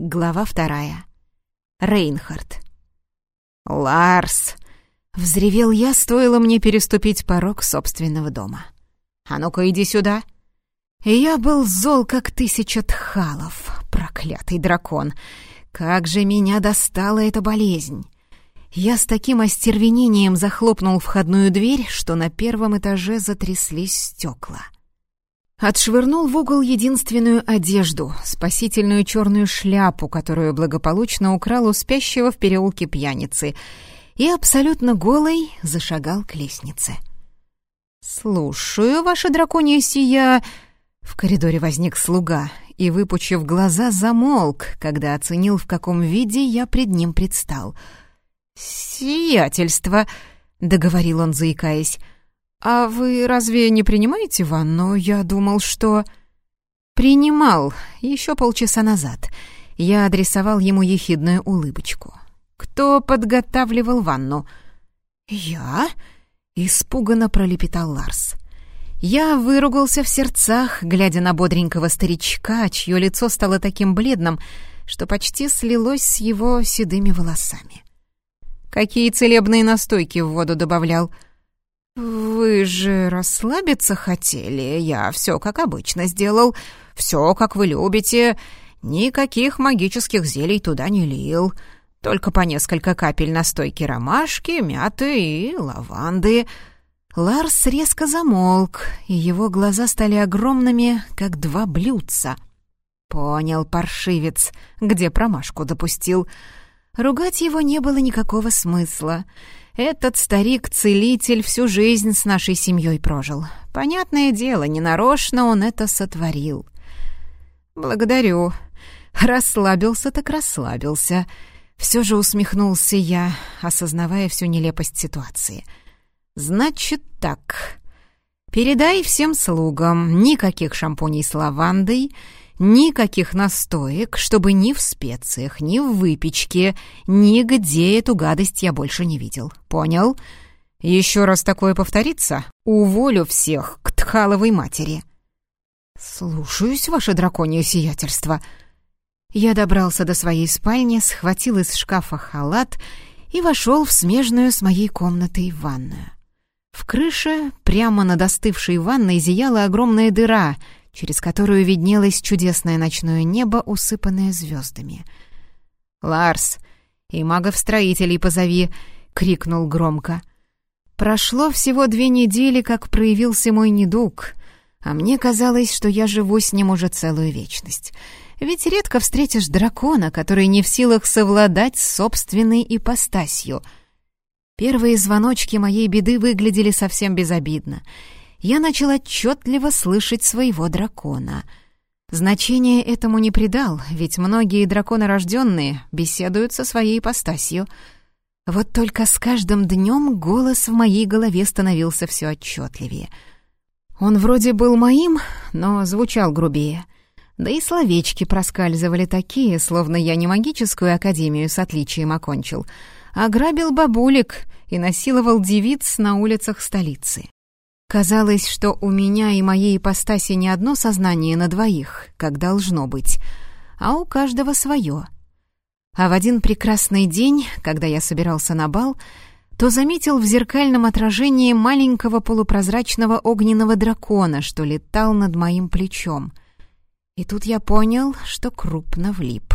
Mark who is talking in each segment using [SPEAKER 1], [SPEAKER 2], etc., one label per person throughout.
[SPEAKER 1] Глава вторая. Рейнхард. «Ларс!» — взревел я, стоило мне переступить порог собственного дома. «А ну-ка, иди сюда!» Я был зол, как тысяча тхалов, проклятый дракон. Как же меня достала эта болезнь! Я с таким остервенением захлопнул входную дверь, что на первом этаже затряслись стекла. Отшвырнул в угол единственную одежду, спасительную черную шляпу, которую благополучно украл у спящего в переулке пьяницы, и абсолютно голый зашагал к лестнице. «Слушаю, ваша драконья сия...» В коридоре возник слуга и, выпучив глаза, замолк, когда оценил, в каком виде я пред ним предстал. «Сиятельство», — договорил он, заикаясь, — «А вы разве не принимаете ванну? Я думал, что...» «Принимал еще полчаса назад». Я адресовал ему ехидную улыбочку. «Кто подготавливал ванну?» «Я?» — испуганно пролепетал Ларс. Я выругался в сердцах, глядя на бодренького старичка, чье лицо стало таким бледным, что почти слилось с его седыми волосами. «Какие целебные настойки в воду добавлял?» «Вы же расслабиться хотели? Я все как обычно сделал. Все, как вы любите. Никаких магических зелий туда не лил. Только по несколько капель настойки ромашки, мяты и лаванды». Ларс резко замолк, и его глаза стали огромными, как два блюдца. Понял, паршивец, где промашку допустил. Ругать его не было никакого смысла. Этот старик-целитель всю жизнь с нашей семьей прожил. Понятное дело, ненарочно он это сотворил. Благодарю. Расслабился так расслабился. Все же усмехнулся я, осознавая всю нелепость ситуации. Значит так. Передай всем слугам никаких шампуней с лавандой — Никаких настоек, чтобы ни в специях, ни в выпечке, нигде эту гадость я больше не видел. Понял? Еще раз такое повторится, уволю всех к Тхаловой матери. Слушаюсь, ваше драконье сиятельство. Я добрался до своей спальни, схватил из шкафа халат и вошел в смежную с моей комнатой ванную. В крыше, прямо над остывшей ванной, зияла огромная дыра — через которую виднелось чудесное ночное небо, усыпанное звездами. «Ларс, и магов-строителей позови!» — крикнул громко. Прошло всего две недели, как проявился мой недуг, а мне казалось, что я живу с ним уже целую вечность. Ведь редко встретишь дракона, который не в силах совладать с собственной ипостасью. Первые звоночки моей беды выглядели совсем безобидно — я начал отчетливо слышать своего дракона. Значения этому не придал, ведь многие драконорожденные беседуют со своей ипостасью. Вот только с каждым днем голос в моей голове становился все отчетливее. Он вроде был моим, но звучал грубее. Да и словечки проскальзывали такие, словно я не магическую академию с отличием окончил, а грабил бабулек и насиловал девиц на улицах столицы. Казалось, что у меня и моей ипостаси не одно сознание на двоих, как должно быть, а у каждого свое. А в один прекрасный день, когда я собирался на бал, то заметил в зеркальном отражении маленького полупрозрачного огненного дракона, что летал над моим плечом. И тут я понял, что крупно влип.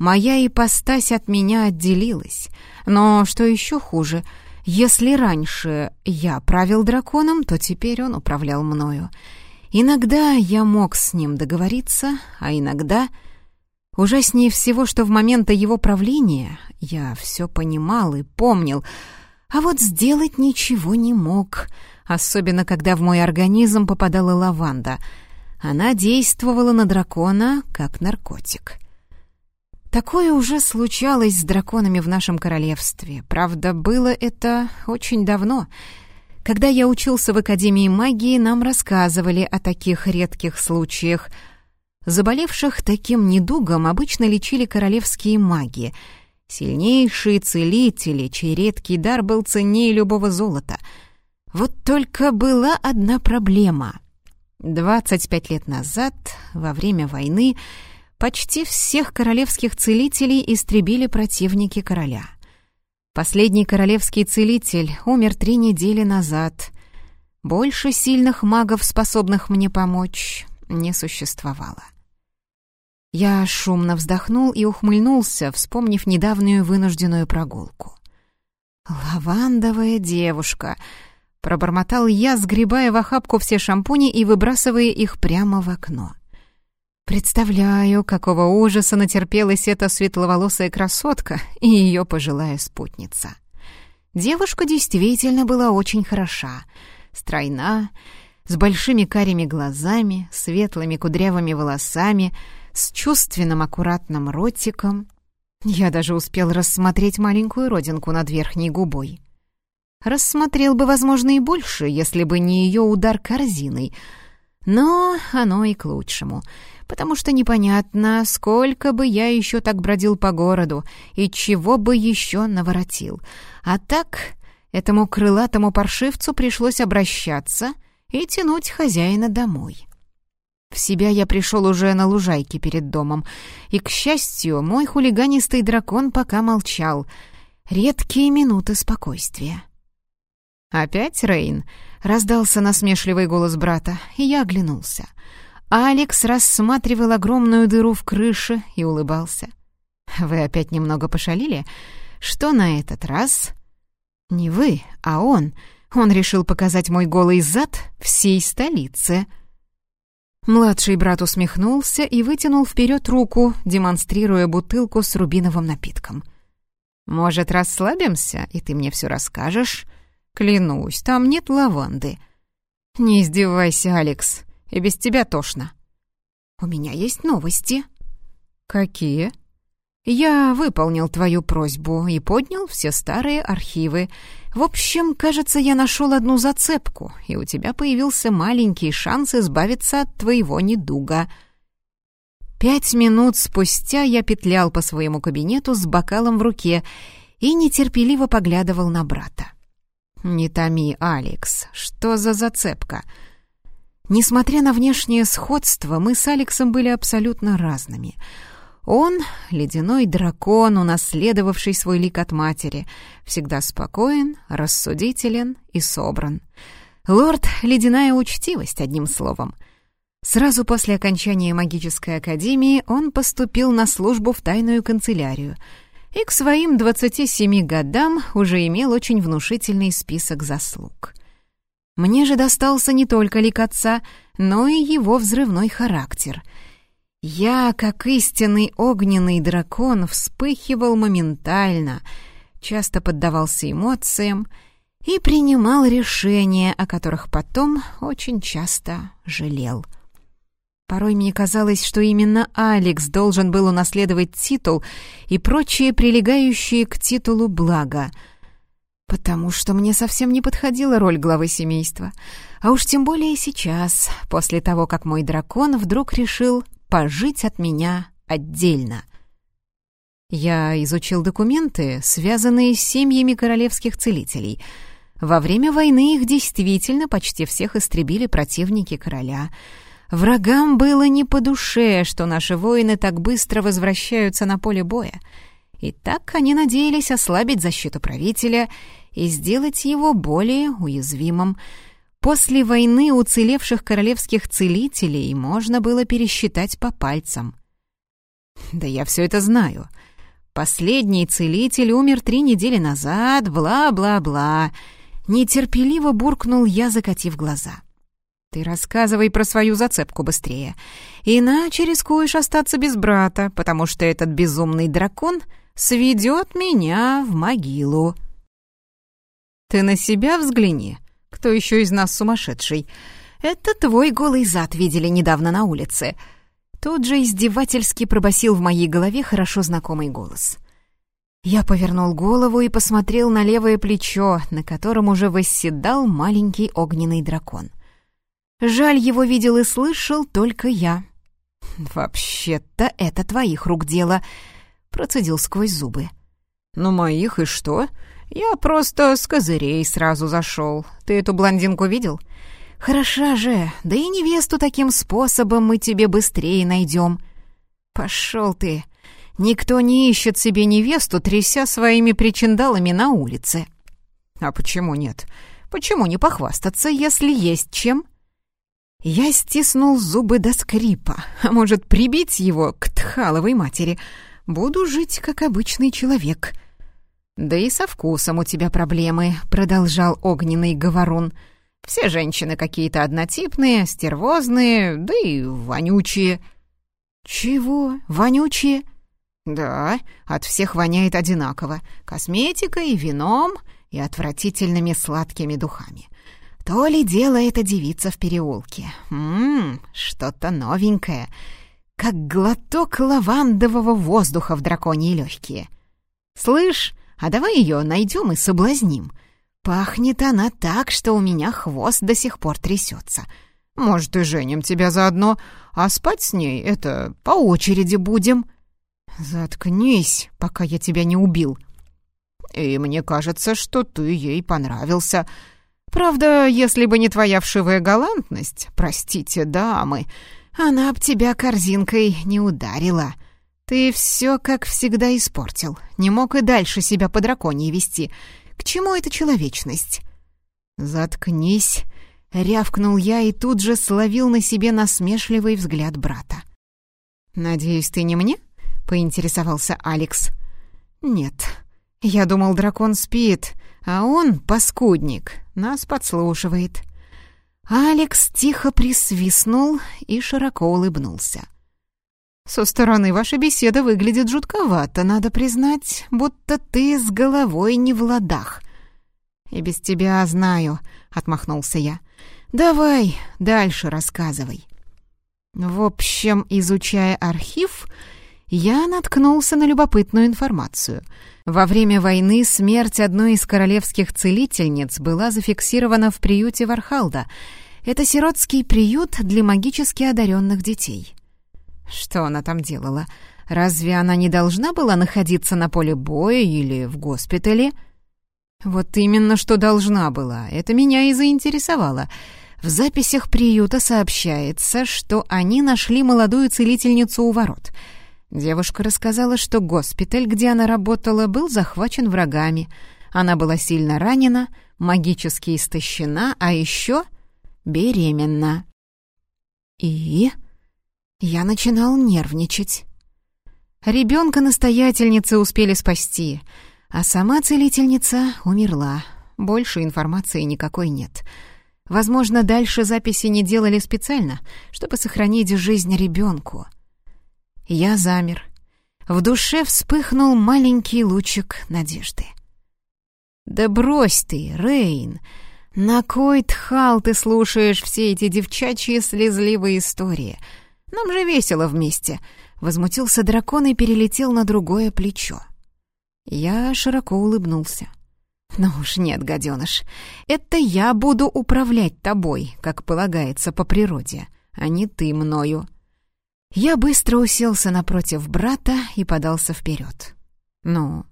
[SPEAKER 1] Моя ипостась от меня отделилась, но, что еще хуже — если раньше я правил драконом, то теперь он управлял мною. Иногда я мог с ним договориться, а иногда... Ужаснее всего, что в моменты его правления я все понимал и помнил, а вот сделать ничего не мог, особенно когда в мой организм попадала лаванда. Она действовала на дракона как наркотик. Такое уже случалось с драконами в нашем королевстве. Правда, было это очень давно. Когда я учился в Академии магии, нам рассказывали о таких редких случаях. Заболевших таким недугом обычно лечили королевские маги. Сильнейшие целители, чей редкий дар был ценнее любого золота. Вот только была одна проблема. 25 лет назад, во время войны, почти всех королевских целителей истребили противники короля. Последний королевский целитель умер три недели назад. Больше сильных магов, способных мне помочь, не существовало. Я шумно вздохнул и ухмыльнулся, вспомнив недавнюю вынужденную прогулку. «Лавандовая девушка!» — пробормотал я, сгребая в охапку все шампуни и выбрасывая их прямо в окно. Представляю, какого ужаса натерпелась эта светловолосая красотка и ее пожилая спутница. Девушка действительно была очень хороша, стройна, с большими карими глазами, светлыми кудрявыми волосами, с чувственным аккуратным ротиком. Я даже успел рассмотреть маленькую родинку над верхней губой. Рассмотрел бы, возможно, и больше, если бы не ее удар корзиной. Но оно и к лучшему, потому что непонятно, сколько бы я еще так бродил по городу и чего бы еще наворотил. А так этому крылатому паршивцу пришлось обращаться и тянуть хозяина домой. В себя я пришел уже на лужайке перед домом, и, к счастью, мой хулиганистый дракон пока молчал. Редкие минуты спокойствия. «Опять, Рейн?» — раздался насмешливый голос брата, и я оглянулся. Алекс рассматривал огромную дыру в крыше и улыбался. «Вы опять немного пошалили? Что на этот раз?» «Не вы, а он. Он решил показать мой голый зад всей столице». Младший брат усмехнулся и вытянул вперед руку, демонстрируя бутылку с рубиновым напитком. «Может, расслабимся, и ты мне все расскажешь? Клянусь, там нет лаванды». «Не издевайся, Алекс, и без тебя тошно». «У меня есть новости». «Какие?» «Я выполнил твою просьбу и поднял все старые архивы. В общем, кажется, я нашел одну зацепку, и у тебя появился маленький шанс избавиться от твоего недуга». Пять минут спустя я петлял по своему кабинету с бокалом в руке и нетерпеливо поглядывал на брата. «Не томи, Алекс, что за зацепка?» Несмотря на внешнее сходство, мы с Алексом были абсолютно разными — он — ледяной дракон, унаследовавший свой лик от матери, всегда спокоен, рассудителен и собран. Лорд — ледяная учтивость, одним словом. Сразу после окончания магической академии он поступил на службу в тайную канцелярию и к своим 27 годам уже имел очень внушительный список заслуг. Мне же достался не только лик отца, но и его взрывной характер — я, как истинный огненный дракон, вспыхивал моментально, часто поддавался эмоциям и принимал решения, о которых потом очень часто жалел. Порой мне казалось, что именно Алекс должен был унаследовать титул и прочие прилегающие к титулу блага, потому что мне совсем не подходила роль главы семейства. А уж тем более сейчас, после того, как мой дракон вдруг решил пожить от меня отдельно. Я изучил документы, связанные с семьями королевских целителей. Во время войны их действительно почти всех истребили противники короля. Врагам было не по душе, что наши воины так быстро возвращаются на поле боя. И так они надеялись ослабить защиту правителя и сделать его более уязвимым — После войны уцелевших королевских целителей можно было пересчитать по пальцам. «Да я все это знаю. Последний целитель умер три недели назад, бла-бла-бла». Нетерпеливо буркнул я, закатив глаза. «Ты рассказывай про свою зацепку быстрее, иначе рискуешь остаться без брата, потому что этот безумный дракон сведет меня в могилу». «Ты на себя взгляни», кто еще из нас сумасшедший? Это твой голый зад видели недавно на улице». Тут же издевательски пробасил в моей голове хорошо знакомый голос. Я повернул голову и посмотрел на левое плечо, на котором уже восседал маленький огненный дракон. Жаль, его видел и слышал только я. «Вообще-то это твоих рук дело», — процедил сквозь зубы. «Ну, моих и что? «Я просто с козырей сразу зашел. Ты эту блондинку видел?» «Хороша же, да и невесту таким способом мы тебе быстрее найдем». «Пошел ты! Никто не ищет себе невесту, тряся своими причиндалами на улице». «А почему нет? Почему не похвастаться, если есть чем?» Я стиснул зубы до скрипа, а может, прибить его к Тхаловой матери. Буду жить, как обычный человек. «Да и со вкусом у тебя проблемы», — продолжал огненный говорун. «Все женщины какие-то однотипные, стервозные, да и вонючие». «Чего? Вонючие?» «Да, от всех воняет одинаково. Косметикой, вином и отвратительными сладкими духами. То ли дело эта девица в переулке. Ммм, что-то новенькое. Как глоток лавандового воздуха в драконьи легкие. Слышь, а давай ее найдем и соблазним. Пахнет она так, что у меня хвост до сих пор трясется. Может, и женим тебя заодно, а спать с ней это по очереди будем. Заткнись, пока я тебя не убил. И мне кажется, что ты ей понравился. Правда, если бы не твоя вшивая галантность, простите, дамы, она б тебя корзинкой не ударила. Ты все, как всегда, испортил. Не мог и дальше себя по драконье вести. К чему эта человечность? Заткнись, рявкнул я и тут же словил на себе насмешливый взгляд брата. «Надеюсь, ты не мне?» — поинтересовался Алекс. «Нет. Я думал, дракон спит, а он, паскудник, нас подслушивает». Алекс тихо присвистнул и широко улыбнулся. «Со стороны ваша беседа выглядит жутковато, надо признать, будто ты с головой не в ладах». «И без тебя знаю», — отмахнулся я. «Давай дальше рассказывай». В общем, изучая архив, я наткнулся на любопытную информацию. Во время войны смерть одной из королевских целительниц была зафиксирована в приюте Вархалда. Это сиротский приют для магически одаренных детей. Что она там делала? Разве она не должна была находиться на поле боя или в госпитале? Вот именно что должна была. Это меня и заинтересовало. В записях приюта сообщается, что они нашли молодую целительницу у ворот — Девушка рассказала, что госпиталь, где она работала, был захвачен врагами. Она была сильно ранена, магически истощена, а еще беременна. И я начинал нервничать. Ребенка настоятельницы успели спасти, а сама целительница умерла. Больше информации никакой нет. Возможно, дальше записи не делали специально, чтобы сохранить жизнь ребенку. Я замер. В душе вспыхнул маленький лучик надежды. «Да брось ты, Рейн! На кой тхал ты слушаешь все эти девчачьи слезливые истории? Нам же весело вместе!» Возмутился дракон и перелетел на другое плечо. Я широко улыбнулся. «Ну уж нет, гаденыш, это я буду управлять тобой, как полагается по природе, а не ты мною». Я быстро уселся напротив брата и подался вперед. «Ну,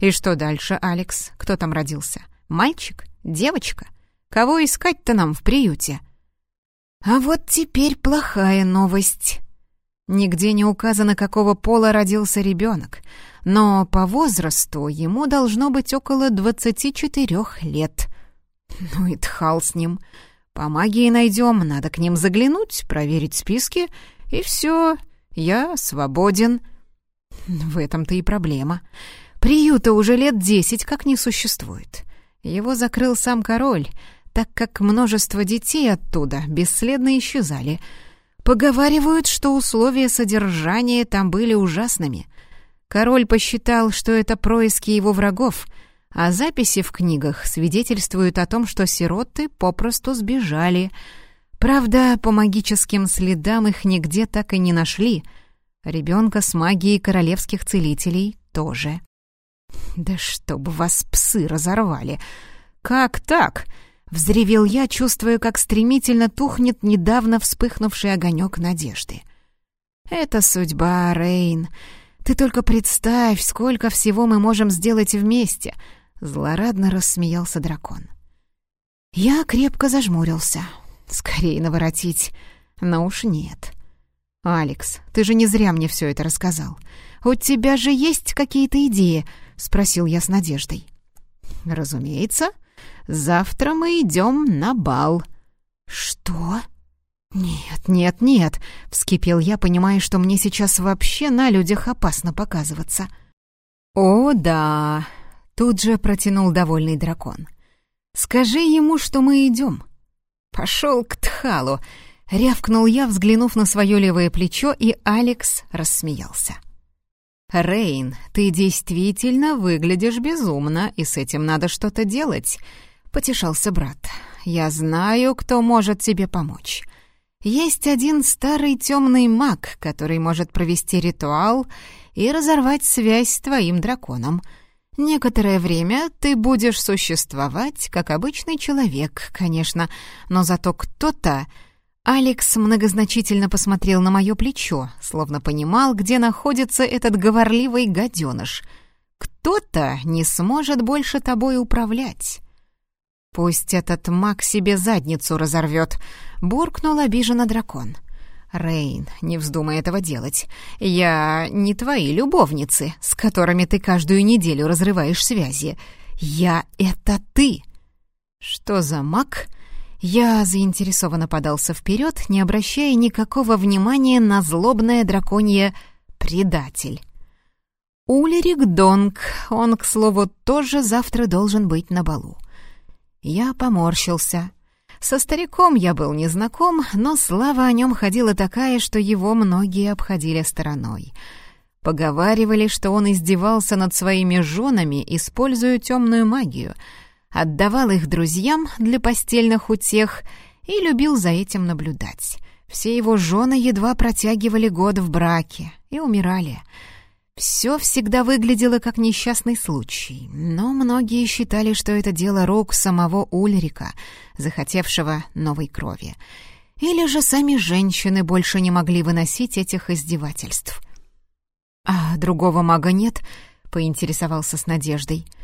[SPEAKER 1] и что дальше, Алекс? Кто там родился? Мальчик? Девочка? Кого искать-то нам в приюте?» «А вот теперь плохая новость». Нигде не указано, какого пола родился ребенок, но по возрасту ему должно быть около двадцати четырех лет. Ну и тхал с ним. По магии найдем, надо к ним заглянуть, проверить списки и все, я свободен. В этом-то и проблема. Приюта уже лет десять как не существует. Его закрыл сам король, так как множество детей оттуда бесследно исчезали. Поговаривают, что условия содержания там были ужасными. Король посчитал, что это происки его врагов, а записи в книгах свидетельствуют о том, что сироты попросту сбежали — Правда, по магическим следам их нигде так и не нашли. Ребенка с магией королевских целителей тоже. «Да чтоб вас псы разорвали! Как так?» — взревел я, чувствуя, как стремительно тухнет недавно вспыхнувший огонек надежды. «Это судьба, Рейн. Ты только представь, сколько всего мы можем сделать вместе!» — злорадно рассмеялся дракон. Я крепко зажмурился. Скорее наворотить, но уж нет. «Алекс, ты же не зря мне все это рассказал. У тебя же есть какие-то идеи?» — спросил я с надеждой. «Разумеется. Завтра мы идем на бал». «Что?» «Нет, нет, нет!» — вскипел я, понимая, что мне сейчас вообще на людях опасно показываться. «О, да!» — тут же протянул довольный дракон. «Скажи ему, что мы идем». «Пошел к Тхалу!» — рявкнул я, взглянув на свое левое плечо, и Алекс рассмеялся. «Рейн, ты действительно выглядишь безумно, и с этим надо что-то делать», — потешался брат. «Я знаю, кто может тебе помочь. Есть один старый темный маг, который может провести ритуал и разорвать связь с твоим драконом. Некоторое время ты будешь существовать как обычный человек, конечно, но зато кто-то Алекс многозначительно посмотрел на мое плечо, словно понимал, где находится этот говорливый гаденыш. «Кто-то не сможет больше тобой управлять». «Пусть этот маг себе задницу разорвет», — буркнул обиженно дракон. «Рейн, не вздумай этого делать. Я не твои любовницы, с которыми ты каждую неделю разрываешь связи. Я — это ты!» «Что за маг?» Я заинтересованно подался вперед, не обращая никакого внимания на злобное драконье «предатель». Улерик Донг, он, к слову, тоже завтра должен быть на балу. Я поморщился. Со стариком я был не знаком, но слава о нем ходила такая, что его многие обходили стороной. Поговаривали, что он издевался над своими женами, используя темную магию — отдавал их друзьям для постельных утех и любил за этим наблюдать. Все его жены едва протягивали год в браке и умирали. Все всегда выглядело как несчастный случай, но многие считали, что это дело рук самого Ульрика, захотевшего новой крови. Или же сами женщины больше не могли выносить этих издевательств. «А другого мага нет?» — поинтересовался с надеждой —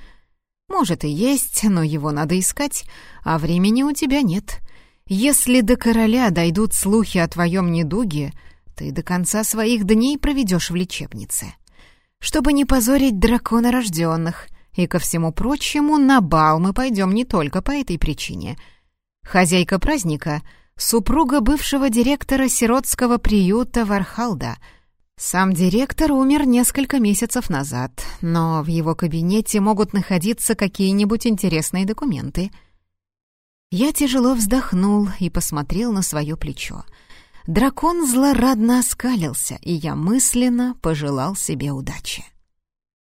[SPEAKER 1] может и есть, но его надо искать, а времени у тебя нет. Если до короля дойдут слухи о твоем недуге, ты до конца своих дней проведешь в лечебнице. Чтобы не позорить дракона рожденных, и ко всему прочему, на бал мы пойдем не только по этой причине. Хозяйка праздника — супруга бывшего директора сиротского приюта Вархалда — сам директор умер несколько месяцев назад, но в его кабинете могут находиться какие-нибудь интересные документы. Я тяжело вздохнул и посмотрел на свое плечо. Дракон злорадно оскалился, и я мысленно пожелал себе удачи.